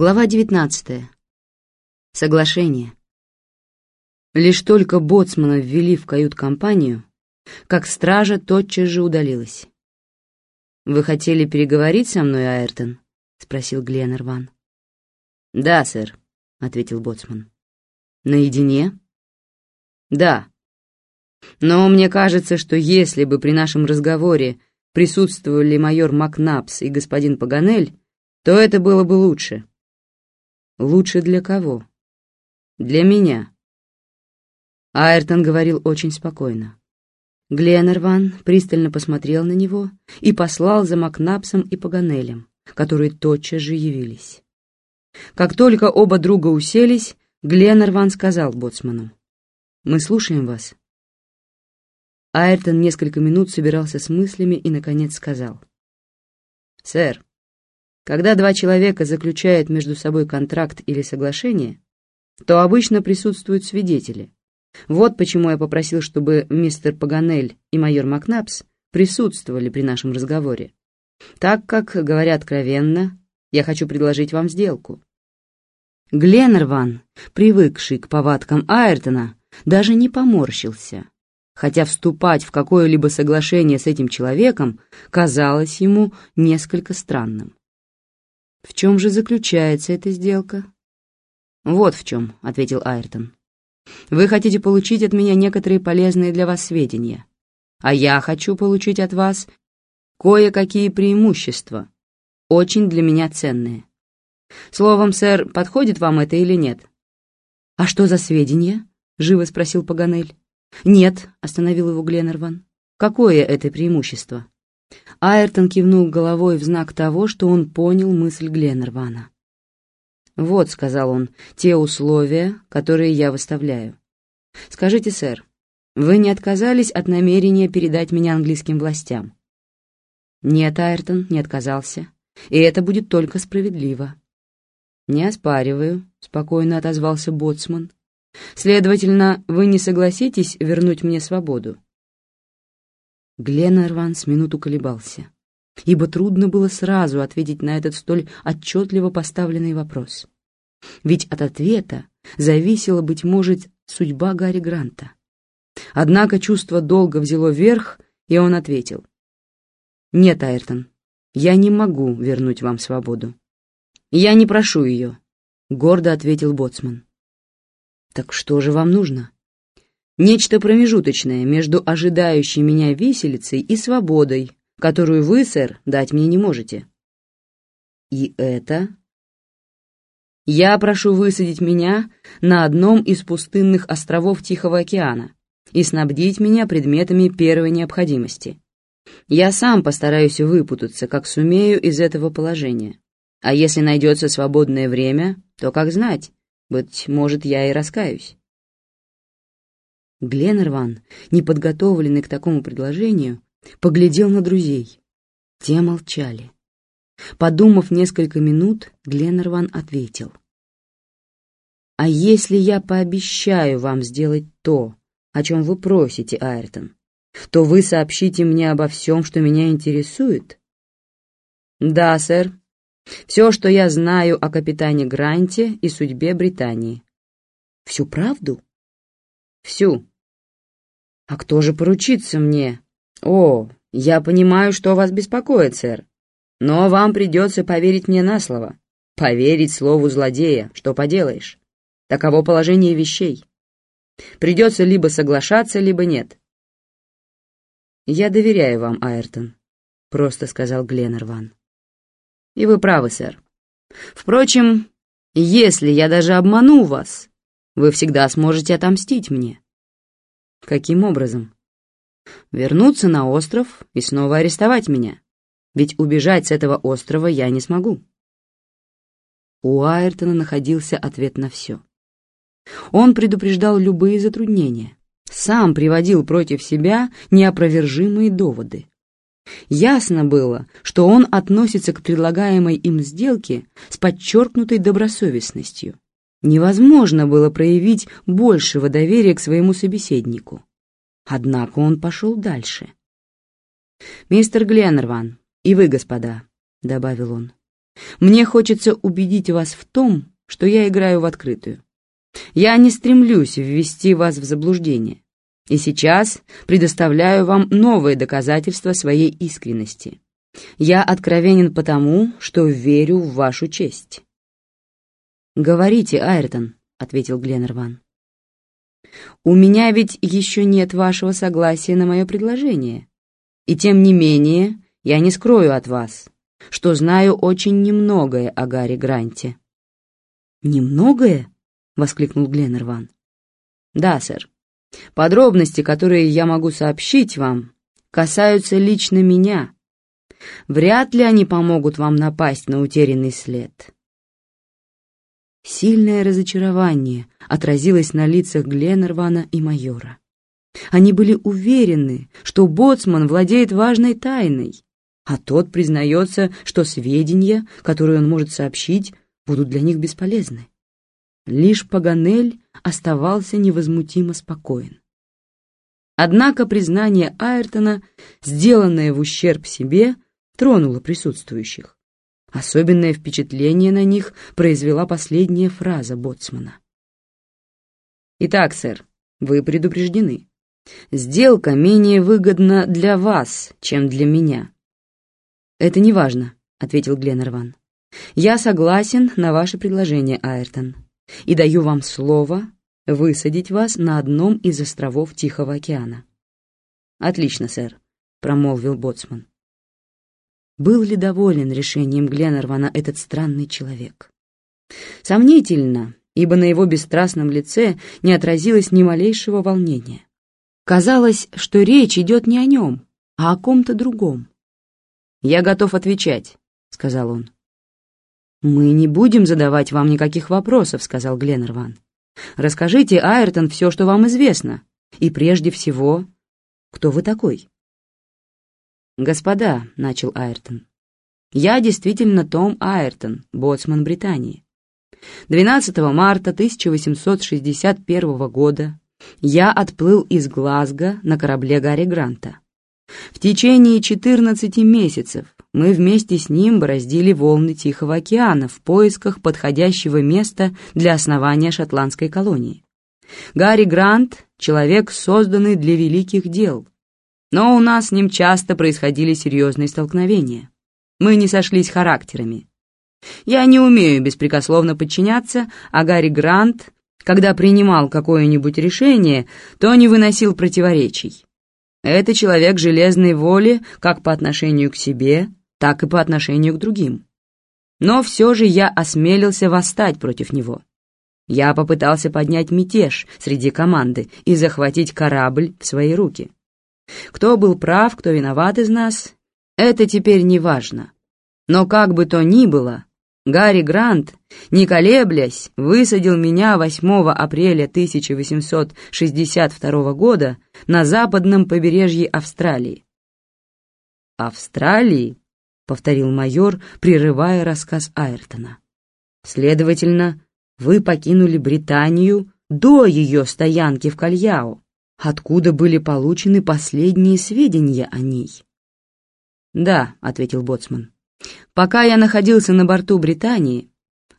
Глава 19. Соглашение. Лишь только боцмана ввели в кают-компанию, как стража тотчас же удалилась. «Вы хотели переговорить со мной, Айртон?» — спросил Гленнерван. «Да, сэр», — ответил боцман. «Наедине?» «Да. Но мне кажется, что если бы при нашем разговоре присутствовали майор Макнапс и господин Паганель, то это было бы лучше». Лучше для кого? Для меня. Айртон говорил очень спокойно. Гленнерван пристально посмотрел на него и послал за Макнапсом и Паганелем, которые тотчас же явились. Как только оба друга уселись, Гленнерван сказал боцману, «Мы слушаем вас». Айртон несколько минут собирался с мыслями и, наконец, сказал, «Сэр, когда два человека заключают между собой контракт или соглашение, то обычно присутствуют свидетели. Вот почему я попросил, чтобы мистер Паганель и майор Макнапс присутствовали при нашем разговоре. Так как, говоря откровенно, я хочу предложить вам сделку. Гленнерван, привыкший к повадкам Айртона, даже не поморщился, хотя вступать в какое-либо соглашение с этим человеком казалось ему несколько странным. В чем же заключается эта сделка? Вот в чем, ответил Айртон. Вы хотите получить от меня некоторые полезные для вас сведения, а я хочу получить от вас кое-какие преимущества, очень для меня ценные. Словом, сэр, подходит вам это или нет? А что за сведения? Живо спросил Паганель. Нет, остановил его Гленнерван. Какое это преимущество? Айртон кивнул головой в знак того, что он понял мысль Гленнервана. «Вот», — сказал он, — «те условия, которые я выставляю. Скажите, сэр, вы не отказались от намерения передать меня английским властям?» «Нет, Айртон, не отказался, и это будет только справедливо». «Не оспариваю», — спокойно отозвался Боцман. «Следовательно, вы не согласитесь вернуть мне свободу?» Гленнерван с минуту колебался, ибо трудно было сразу ответить на этот столь отчетливо поставленный вопрос. Ведь от ответа зависела, быть может, судьба Гарри Гранта. Однако чувство долга взяло верх, и он ответил. «Нет, Айртон, я не могу вернуть вам свободу. Я не прошу ее», — гордо ответил Боцман. «Так что же вам нужно?» Нечто промежуточное между ожидающей меня виселицей и свободой, которую вы, сэр, дать мне не можете. И это... Я прошу высадить меня на одном из пустынных островов Тихого океана и снабдить меня предметами первой необходимости. Я сам постараюсь выпутаться, как сумею, из этого положения. А если найдется свободное время, то как знать, быть может, я и раскаюсь. Гленнерван, неподготовленный к такому предложению, поглядел на друзей. Те молчали. Подумав несколько минут, Гленнерван ответил. «А если я пообещаю вам сделать то, о чем вы просите, Айртон, то вы сообщите мне обо всем, что меня интересует?» «Да, сэр. Все, что я знаю о капитане Гранте и судьбе Британии». «Всю правду?» «Всю. «А кто же поручится мне?» «О, я понимаю, что вас беспокоит, сэр. Но вам придется поверить мне на слово. Поверить слову злодея, что поделаешь. Таково положение вещей. Придется либо соглашаться, либо нет». «Я доверяю вам, Айртон», — просто сказал Гленнерван. «И вы правы, сэр. Впрочем, если я даже обману вас, вы всегда сможете отомстить мне». Каким образом? Вернуться на остров и снова арестовать меня. Ведь убежать с этого острова я не смогу. У Айртона находился ответ на все. Он предупреждал любые затруднения, сам приводил против себя неопровержимые доводы. Ясно было, что он относится к предлагаемой им сделке с подчеркнутой добросовестностью. Невозможно было проявить большего доверия к своему собеседнику. Однако он пошел дальше. «Мистер Гленнерван, и вы, господа», — добавил он, Мне хочется убедить вас в том, что я играю в открытую. Я не стремлюсь ввести вас в заблуждение. И сейчас предоставляю вам новые доказательства своей искренности. Я откровенен потому, что верю в вашу честь. «Говорите, Айртон», — ответил Гленнерван. «У меня ведь еще нет вашего согласия на мое предложение. И тем не менее я не скрою от вас, что знаю очень немногое о Гарри Гранте». «Немногое?» — воскликнул Гленнерван. «Да, сэр. Подробности, которые я могу сообщить вам, касаются лично меня. Вряд ли они помогут вам напасть на утерянный след». Сильное разочарование отразилось на лицах Гленнервана и майора. Они были уверены, что боцман владеет важной тайной, а тот признается, что сведения, которые он может сообщить, будут для них бесполезны. Лишь Паганель оставался невозмутимо спокоен. Однако признание Айртона, сделанное в ущерб себе, тронуло присутствующих. Особенное впечатление на них произвела последняя фраза боцмана. «Итак, сэр, вы предупреждены. Сделка менее выгодна для вас, чем для меня». «Это не важно», — ответил Гленнерван. «Я согласен на ваше предложение, Айртон, и даю вам слово высадить вас на одном из островов Тихого океана». «Отлично, сэр», — промолвил боцман. Был ли доволен решением Гленнервана этот странный человек? Сомнительно, ибо на его бесстрастном лице не отразилось ни малейшего волнения. Казалось, что речь идет не о нем, а о ком-то другом. «Я готов отвечать», — сказал он. «Мы не будем задавать вам никаких вопросов», — сказал Гленнерван. «Расскажите, Айртон, все, что вам известно, и прежде всего, кто вы такой?» «Господа», — начал Айртон, — «я действительно Том Айртон, боцман Британии. 12 марта 1861 года я отплыл из Глазго на корабле Гарри Гранта. В течение 14 месяцев мы вместе с ним бороздили волны Тихого океана в поисках подходящего места для основания шотландской колонии. Гарри Грант — человек, созданный для великих дел — но у нас с ним часто происходили серьезные столкновения. Мы не сошлись характерами. Я не умею беспрекословно подчиняться, а Гарри Грант, когда принимал какое-нибудь решение, то не выносил противоречий. Это человек железной воли как по отношению к себе, так и по отношению к другим. Но все же я осмелился восстать против него. Я попытался поднять мятеж среди команды и захватить корабль в свои руки. Кто был прав, кто виноват из нас, это теперь не важно. Но как бы то ни было, Гарри Грант, не колеблясь, высадил меня 8 апреля 1862 года на западном побережье Австралии. «Австралии?» — повторил майор, прерывая рассказ Айртона. «Следовательно, вы покинули Британию до ее стоянки в Кальяо откуда были получены последние сведения о ней. «Да», — ответил Боцман. «Пока я находился на борту Британии,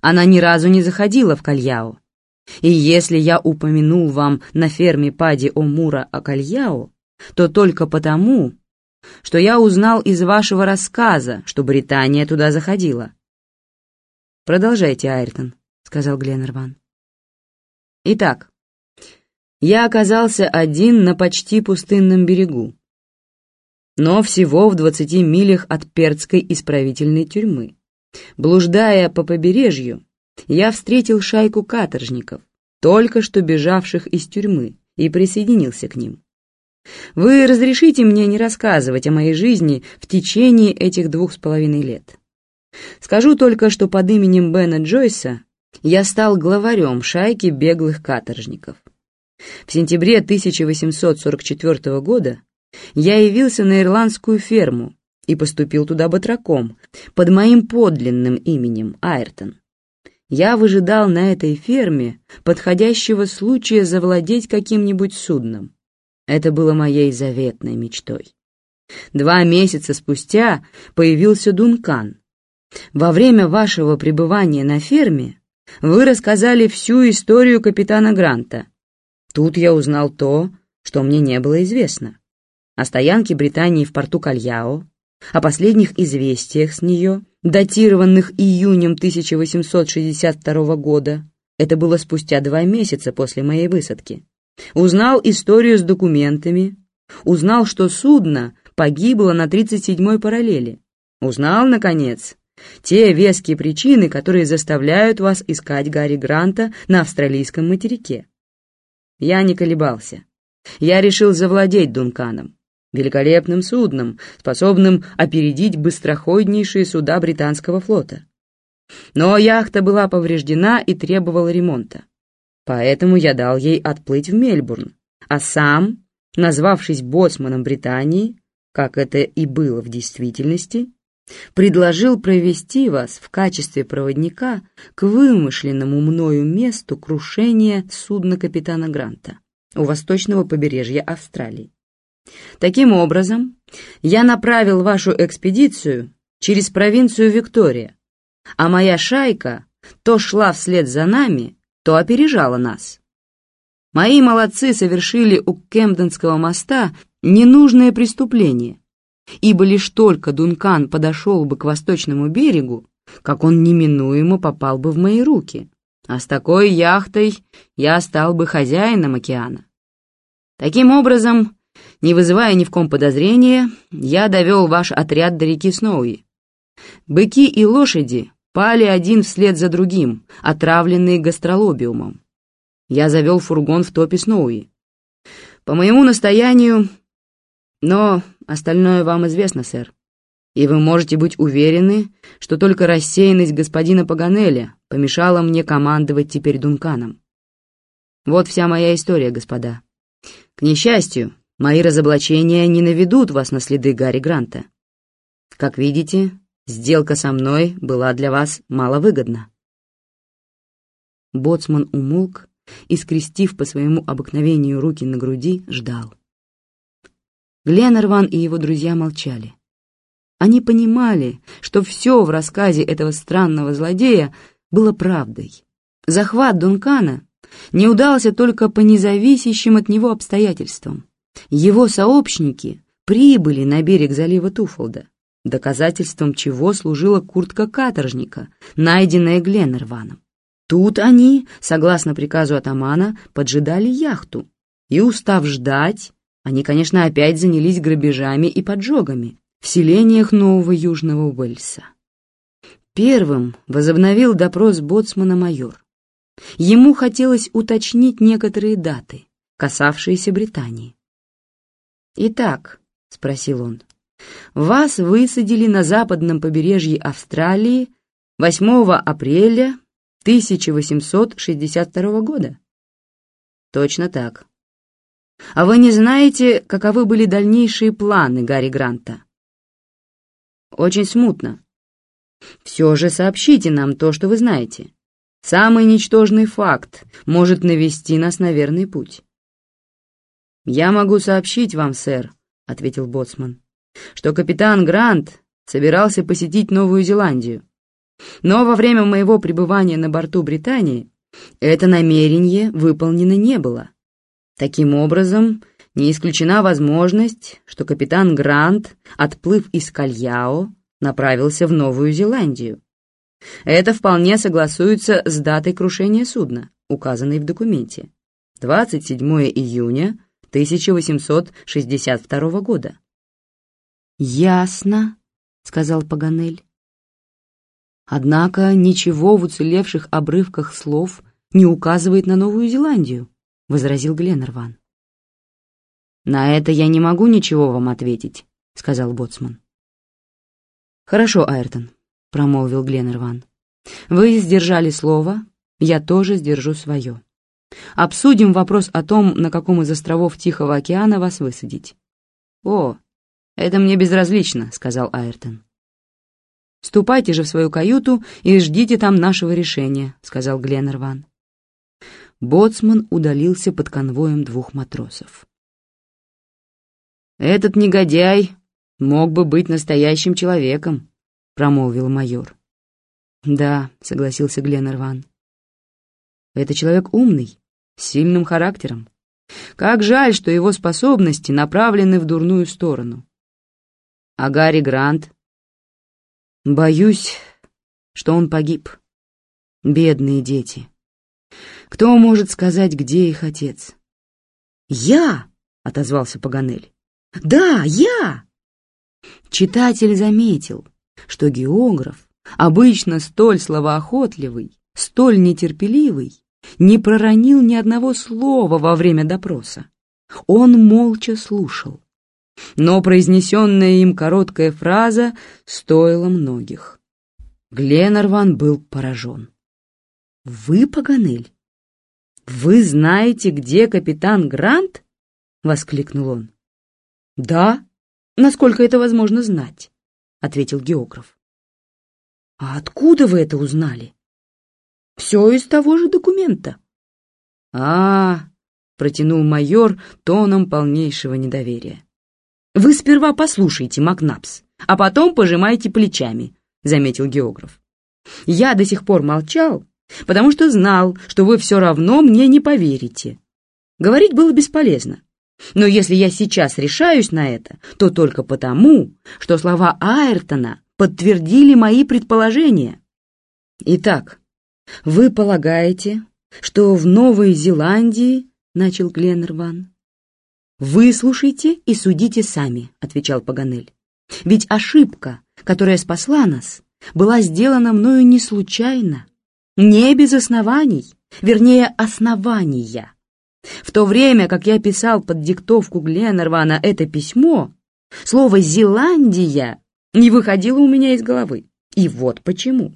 она ни разу не заходила в Кальяо. И если я упомянул вам на ферме Пади Омура о Кальяо, то только потому, что я узнал из вашего рассказа, что Британия туда заходила». «Продолжайте, Айртон», — сказал Гленнерван. «Итак, я оказался один на почти пустынном берегу, но всего в двадцати милях от Перцкой исправительной тюрьмы. Блуждая по побережью, я встретил шайку каторжников, только что бежавших из тюрьмы, и присоединился к ним. Вы разрешите мне не рассказывать о моей жизни в течение этих двух с половиной лет. Скажу только, что под именем Бена Джойса я стал главарем шайки беглых каторжников. В сентябре 1844 года я явился на ирландскую ферму и поступил туда батраком под моим подлинным именем Айртон. Я выжидал на этой ферме подходящего случая завладеть каким-нибудь судном. Это было моей заветной мечтой. Два месяца спустя появился Дункан, во время вашего пребывания на ферме вы рассказали всю историю капитана Гранта. Тут я узнал то, что мне не было известно. О стоянке Британии в порту Кальяо, о последних известиях с нее, датированных июнем 1862 года, это было спустя два месяца после моей высадки. Узнал историю с документами, узнал, что судно погибло на 37-й параллели. Узнал, наконец, те веские причины, которые заставляют вас искать Гарри Гранта на австралийском материке. Я не колебался. Я решил завладеть Дунканом, великолепным судном, способным опередить быстроходнейшие суда британского флота. Но яхта была повреждена и требовала ремонта. Поэтому я дал ей отплыть в Мельбурн, а сам, назвавшись боцманом Британии, как это и было в действительности, предложил провести вас в качестве проводника к вымышленному мною месту крушения судна капитана Гранта у восточного побережья Австралии. Таким образом, я направил вашу экспедицию через провинцию Виктория, а моя шайка то шла вслед за нами, то опережала нас. Мои молодцы совершили у Кемденского моста ненужное преступление, ибо лишь только Дункан подошел бы к восточному берегу, как он неминуемо попал бы в мои руки, а с такой яхтой я стал бы хозяином океана. Таким образом, не вызывая ни в ком подозрения, я довел ваш отряд до реки Сноуи. Быки и лошади пали один вслед за другим, отравленные гастролобиумом. Я завел фургон в топе Сноуи. По моему настоянию но остальное вам известно, сэр. И вы можете быть уверены, что только рассеянность господина Паганеля помешала мне командовать теперь Дунканом. Вот вся моя история, господа. К несчастью, мои разоблачения не наведут вас на следы Гарри Гранта. Как видите, сделка со мной была для вас маловыгодна. Боцман умолк и, скрестив по своему обыкновению руки на груди, ждал. Гленнерван и его друзья молчали. Они понимали, что все в рассказе этого странного злодея было правдой. Захват Дункана не удался только по независящим от него обстоятельствам. Его сообщники прибыли на берег залива Туфолда, доказательством чего служила куртка каторжника, найденная Гленнерваном. Тут они, согласно приказу атамана, поджидали яхту и, устав ждать, они, конечно, опять занялись грабежами и поджогами в селениях Нового Южного Уэльса. Первым возобновил допрос боцмана майор. Ему хотелось уточнить некоторые даты, касавшиеся Британии. «Итак», — спросил он, — «вас высадили на западном побережье Австралии 8 апреля 1862 года?» «Точно так», а вы не знаете, каковы были дальнейшие планы Гарри Гранта? Очень смутно. Все же сообщите нам то, что вы знаете. Самый ничтожный факт может навести нас на верный путь. «Я могу сообщить вам, сэр», — ответил Боцман, «что капитан Грант собирался посетить Новую Зеландию. Но во время моего пребывания на борту Британии это намерение выполнено не было. Таким образом, не исключена возможность, что капитан Грант, отплыв из Кальяо, направился в Новую Зеландию. Это вполне согласуется с датой крушения судна, указанной в документе. 27 июня 1862 года. «Ясно», — сказал Паганель. Однако ничего в уцелевших обрывках слов не указывает на Новую Зеландию. — возразил Гленнерван. «На это я не могу ничего вам ответить», — сказал Боцман. «Хорошо, Айртон», — промолвил Гленнерван. «Вы сдержали слово, я тоже сдержу свое. Обсудим вопрос о том, на каком из островов Тихого океана вас высадить». «О, это мне безразлично», — сказал Айртон. «Ступайте же в свою каюту и ждите там нашего решения», — сказал Гленнерван. Боцман удалился под конвоем двух матросов. «Этот негодяй мог бы быть настоящим человеком», — промолвил майор. «Да», — согласился Гленнерван. «Это человек умный, с сильным характером. Как жаль, что его способности направлены в дурную сторону. А Гарри Грант? Боюсь, что он погиб. Бедные дети. Кто может сказать, где их отец?» «Я!» — отозвался Паганель. «Да, я!» Читатель заметил, что географ, обычно столь словоохотливый, столь нетерпеливый, не проронил ни одного слова во время допроса. Он молча слушал. Но произнесенная им короткая фраза стоила многих. Гленарван был поражен. «Вы, Паганель? Вы знаете, где капитан Грант?» — воскликнул он. «Да, насколько это возможно знать», — ответил географ. «А откуда вы это узнали?» «Все из того же документа». «А, протянул майор тоном полнейшего недоверия. «Вы сперва послушайте, Макнапс, а потом пожимайте плечами», — заметил географ. «Я до сих пор молчал, потому что знал, что вы все равно мне не поверите. Говорить было бесполезно. Но если я сейчас решаюсь на это, то только потому, что слова Айртона подтвердили мои предположения. Итак, вы полагаете, что в Новой Зеландии, начал Гленнерван. Выслушайте и судите сами, отвечал Паганель. Ведь ошибка, которая спасла нас, была сделана мною не случайно, не без оснований, вернее, основания. В то время, как я писал под диктовку Гленнервана это письмо, слово «Зеландия» не выходило у меня из головы. И вот почему.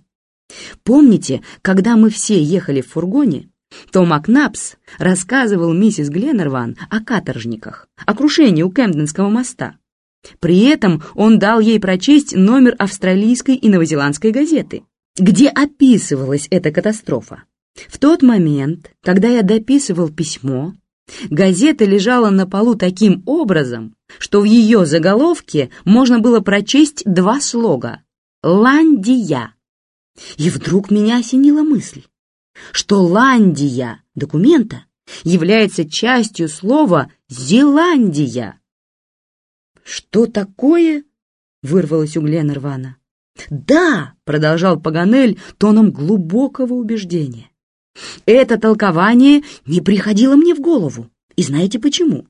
Помните, когда мы все ехали в фургоне, то Макнапс рассказывал миссис Гленнерван о каторжниках, о крушении у Кемденского моста. При этом он дал ей прочесть номер австралийской и новозеландской газеты, где описывалась эта катастрофа. В тот момент, когда я дописывал письмо, газета лежала на полу таким образом, что в ее заголовке можно было прочесть два слога «Ландия». И вдруг меня осенила мысль, что «Ландия» документа является частью слова «Зеландия». «Что такое?» — вырвалось у Гленнервана. «Да», — продолжал Паганель тоном глубокого убеждения, это толкование не приходило мне в голову. И знаете почему?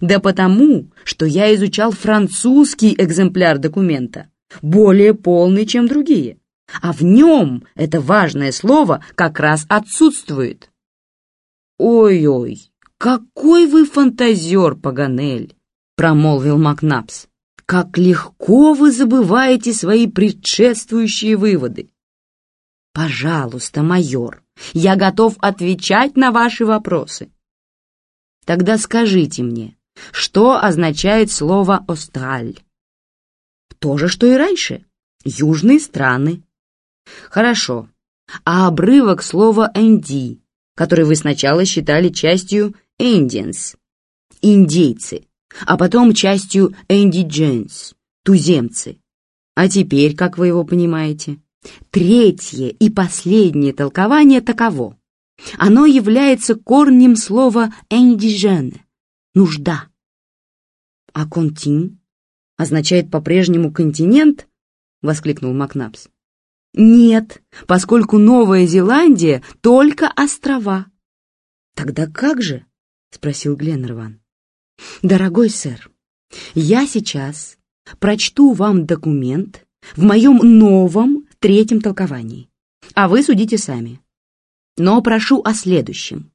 Да потому, что я изучал французский экземпляр документа, более полный, чем другие. А в нем это важное слово как раз отсутствует. «Ой-ой, какой вы фантазер, Паганель!» — промолвил Макнапс. «Как легко вы забываете свои предшествующие выводы!» «Пожалуйста, майор, я готов отвечать на ваши вопросы. Тогда скажите мне, что означает слово «остраль»? То же, что и раньше. Южные страны. Хорошо. А обрывок слова «энди», который вы сначала считали частью «indians» — индейцы, а потом частью «indigens» — туземцы. А теперь, как вы его понимаете? Третье и последнее толкование таково. Оно является корнем слова «индижене» — «нужда». А «контин» означает по-прежнему «континент»? — воскликнул Макнапс. Нет, поскольку Новая Зеландия — только острова. Тогда как же? — спросил Гленнерван. Дорогой сэр, я сейчас прочту вам документ в моем новом третьем толковании. А вы судите сами. Но прошу о следующем.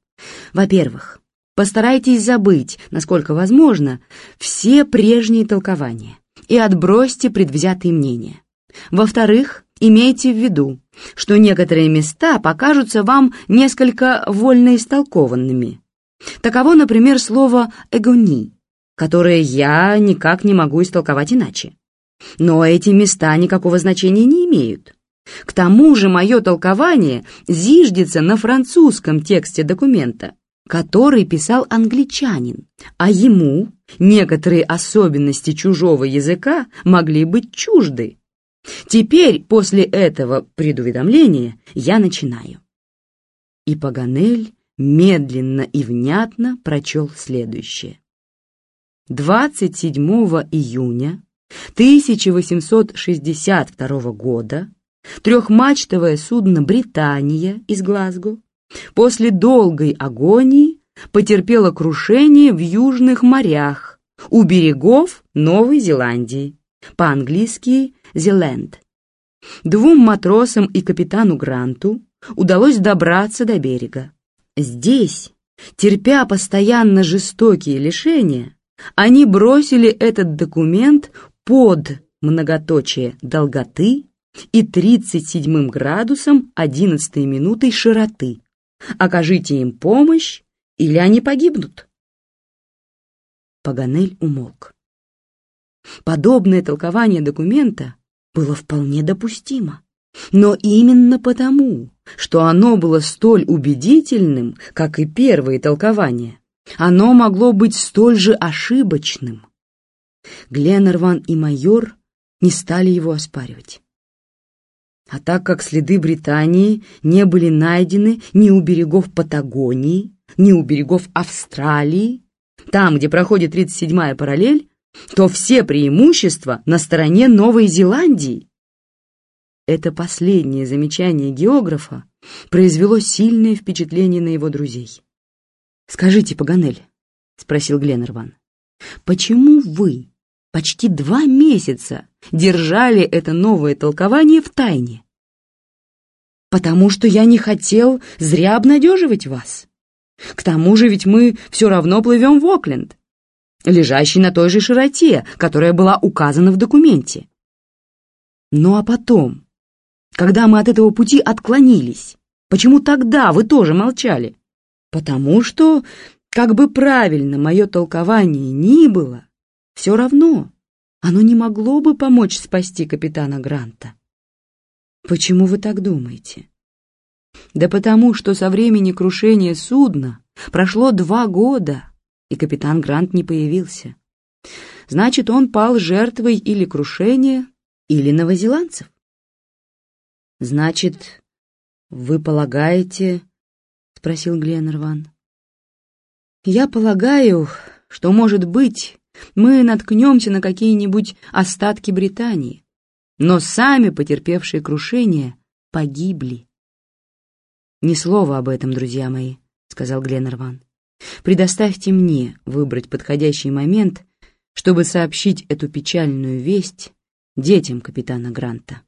Во-первых, постарайтесь забыть, насколько возможно, все прежние толкования и отбросьте предвзятые мнения. Во-вторых, имейте в виду, что некоторые места покажутся вам несколько вольно истолкованными. Таково, например, слово «эгони», которое я никак не могу истолковать иначе. Но эти места никакого значения не имеют. К тому же мое толкование зиждется на французском тексте документа, который писал англичанин, а ему некоторые особенности чужого языка могли быть чужды. Теперь, после этого предуведомления, я начинаю. И Паганель медленно и внятно прочел следующее. 27 июня 1862 года трехмачтовое судно «Британия» из Глазго после долгой агонии потерпело крушение в южных морях у берегов Новой Зеландии, по-английски «Зеленд». Двум матросам и капитану Гранту удалось добраться до берега. Здесь, терпя постоянно жестокие лишения, они бросили этот документ под многоточие долготы и 37 градусом 11 минутой широты. Окажите им помощь, или они погибнут. Паганель умолк. Подобное толкование документа было вполне допустимо. Но именно потому, что оно было столь убедительным, как и первые толкования, оно могло быть столь же ошибочным. Гленнерван и майор не стали его оспаривать. А так как следы Британии не были найдены ни у берегов Патагонии, ни у берегов Австралии, там, где проходит 37-я параллель, то все преимущества на стороне Новой Зеландии. Это последнее замечание географа произвело сильное впечатление на его друзей. «Скажите, Паганель», — спросил Гленнерван, — «почему вы почти два месяца держали это новое толкование в тайне?» «Потому что я не хотел зря обнадеживать вас. К тому же ведь мы все равно плывем в Окленд, лежащий на той же широте, которая была указана в документе. Ну а потом, когда мы от этого пути отклонились, почему тогда вы тоже молчали? Потому что, как бы правильно мое толкование ни было, все равно оно не могло бы помочь спасти капитана Гранта. Почему вы так думаете? Да потому что со времени крушения судна прошло два года, и капитан Грант не появился. Значит, он пал жертвой или крушения, или новозеландцев. Значит, вы полагаете, — спросил Гленнерван. «Я полагаю, что, может быть, мы наткнемся на какие-нибудь остатки Британии, но сами потерпевшие крушение погибли». «Ни слова об этом, друзья мои», — сказал Гленнерван. «Предоставьте мне выбрать подходящий момент, чтобы сообщить эту печальную весть детям капитана Гранта».